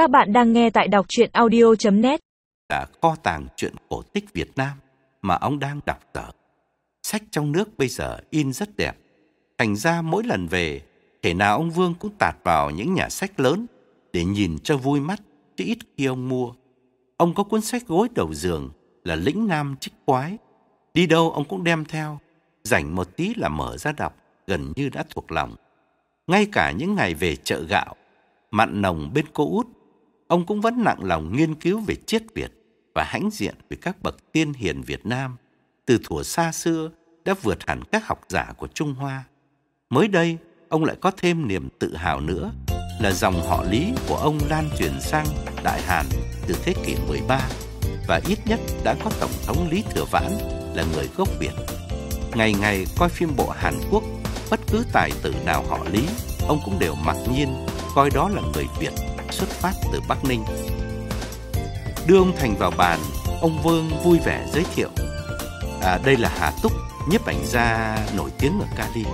Các bạn đang nghe tại đọc chuyện audio.net là kho tàng truyện cổ tích Việt Nam mà ông đang đọc tờ. Sách trong nước bây giờ in rất đẹp. Thành ra mỗi lần về, thể nào ông Vương cũng tạt vào những nhà sách lớn để nhìn cho vui mắt, chứ ít khi ông mua. Ông có cuốn sách gối đầu giường là Lĩnh Nam Trích Quái. Đi đâu ông cũng đem theo, rảnh một tí là mở ra đọc, gần như đã thuộc lòng. Ngay cả những ngày về chợ gạo, mặn nồng bên cô út, ông cũng vẫn nặng lòng nghiên cứu về triết Việt và hãnh diện về các bậc tiên hiền Việt Nam từ thuở xa xưa đã vượt hẳn các học giả của Trung Hoa. Mới đây, ông lại có thêm niềm tự hào nữa là dòng họ Lý của ông lan truyền sang Đại Hàn từ thế kỷ 13 và ít nhất đã có Tổng thống Lý Thừa Vãn là người gốc Việt. Ngày ngày coi phim bộ Hàn Quốc, bất cứ tài tử nào họ Lý, ông cũng đều mặc nhiên coi đó là người Việt xuất phát từ Bắc Ninh. Đưa ông Thành vào bàn, ông Vương vui vẻ giới thiệu. À, đây là Hà Túc, nhiếp ảnh gia nổi tiếng ở Cali.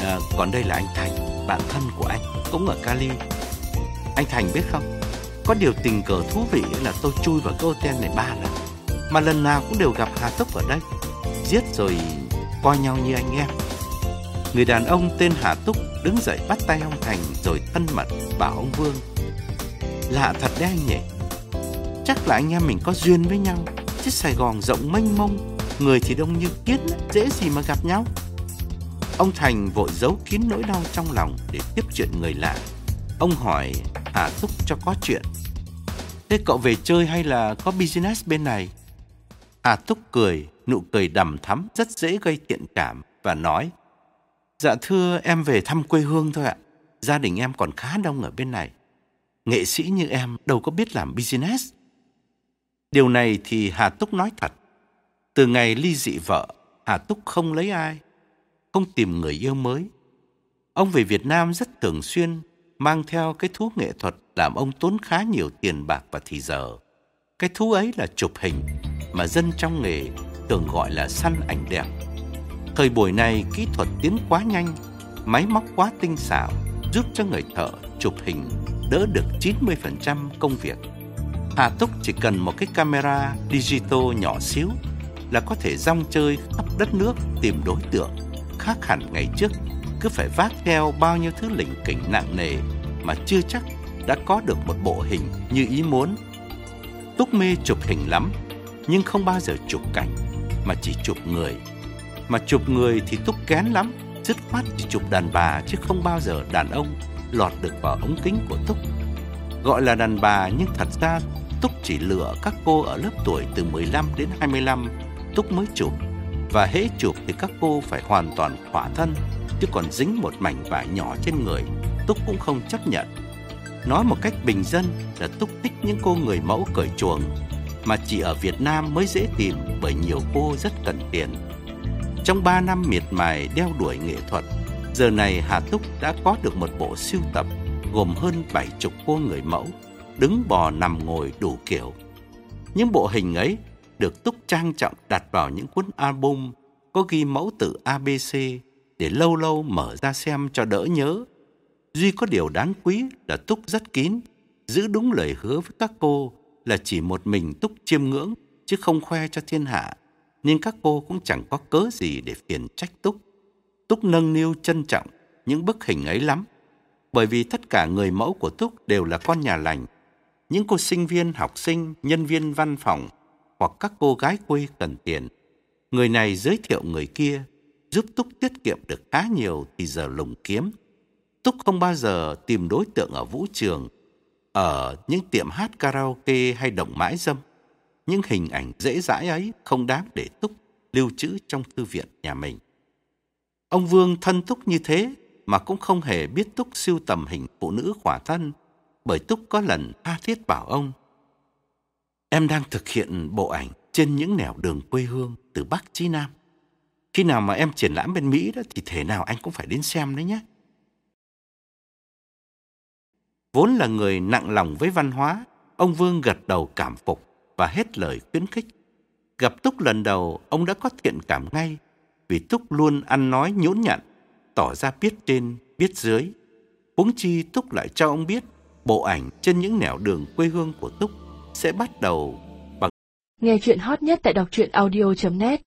À, còn đây là anh Thành, bạn thân của anh, cũng ở Cali. Anh Thành biết không, có điều tình cờ thú vị là tôi chui vào cái hotel này ba lần. Mà lần nào cũng đều gặp Hà Túc ở đây. Giết rồi coi nhau như anh em. Người đàn ông tên Hà Túc đứng dậy bắt tay ông Thành rồi thân mật bảo ông Vương. Lạ thật đấy anh nhỉ. Chắc là anh em mình có duyên với nhau. Chứ Sài Gòn rộng mênh mông, người thì đông như kiến, dễ gì mà gặp nhau. Ông Thành vội giấu kín nỗi đau trong lòng để tiếp chuyện người lạ. Ông hỏi Hà Túc cho có chuyện. Thế cậu về chơi hay là có business bên này? Hà Túc cười, nụ cười đầm thắm rất dễ gây thiện cảm và nói Dạ thưa em về thăm quê hương thôi ạ. Gia đình em còn khá đông ở bên này. Nghệ sĩ như em đâu có biết làm business. Điều này thì Hà Túc nói thật. Từ ngày ly dị vợ, Hà Túc không lấy ai, không tìm người yêu mới. Ông về Việt Nam rất thường xuyên, mang theo cái thú nghệ thuật làm ông tốn khá nhiều tiền bạc và thì giờ. Cái thú ấy là chụp hình, mà dân trong nghề thường gọi là săn ảnh đẹp. Thời buổi này kỹ thuật tiến quá nhanh, máy móc quá tinh xảo, giúp cho người thợ chụp hình đỡ được 90% công việc. Hà Túc chỉ cần một cái camera digital nhỏ xíu là có thể rong chơi khắp đất nước tìm đối tượng, khác hẳn ngày trước cứ phải vác theo bao nhiêu thứ lỉnh kỉnh nặng nề mà chưa chắc đã có được một bộ hình như ý muốn. Túc mê chụp hình lắm, nhưng không bao giờ chụp cảnh mà chỉ chụp người. Mà chụp người thì Túc kén lắm, dứt khoát chỉ chụp đàn bà chứ không bao giờ đàn ông lọt được vào ống kính của Túc. Gọi là đàn bà nhưng thật ra Túc chỉ lựa các cô ở lớp tuổi từ 15 đến 25 Túc mới chụp. Và hễ chụp thì các cô phải hoàn toàn khỏa thân, chứ còn dính một mảnh vải nhỏ trên người, Túc cũng không chấp nhận. Nói một cách bình dân là Túc thích những cô người mẫu cởi chuồng, mà chỉ ở Việt Nam mới dễ tìm bởi nhiều cô rất cần tiền. Trong 3 năm miệt mài đeo đuổi nghệ thuật, giờ này Hà Túc đã có được một bộ sưu tập gồm hơn 70 cô người mẫu, đứng bò nằm ngồi đủ kiểu. Những bộ hình ấy được Túc trang trọng đặt vào những cuốn album có ghi mẫu tự ABC để lâu lâu mở ra xem cho đỡ nhớ. Duy có điều đáng quý là Túc rất kín, giữ đúng lời hứa với các cô là chỉ một mình Túc chiêm ngưỡng chứ không khoe cho thiên hạ, nhưng các cô cũng chẳng có cớ gì để phiền trách Túc. Túc nâng niu trân trọng những bức hình ấy lắm, bởi vì tất cả người mẫu của Túc đều là con nhà lành. Những cô sinh viên, học sinh, nhân viên văn phòng hoặc các cô gái quê cần tiền. Người này giới thiệu người kia, giúp Túc tiết kiệm được khá nhiều thì giờ lùng kiếm. Túc không bao giờ tìm đối tượng ở vũ trường, ở những tiệm hát karaoke hay động mãi dâm. Những hình ảnh dễ dãi ấy không đáng để Túc lưu trữ trong thư viện nhà mình. Ông Vương thân Túc như thế mà cũng không hề biết Túc siêu tầm hình phụ nữ khỏa thân, bởi Túc có lần tha thiết bảo ông. Em đang thực hiện bộ ảnh trên những nẻo đường quê hương từ Bắc chí Nam. Khi nào mà em triển lãm bên Mỹ đó thì thể nào anh cũng phải đến xem đấy nhé. Vốn là người nặng lòng với văn hóa, ông Vương gật đầu cảm phục và hết lời khuyến khích. Gặp Túc lần đầu, ông đã có thiện cảm ngay vì Túc luôn ăn nói nhũn nhặn, tỏ ra biết trên, biết dưới. Huống chi Túc lại cho ông biết bộ ảnh trên những nẻo đường quê hương của Túc sẽ bắt đầu bằng Nghe chuyện hot nhất tại đọc truyện audio.net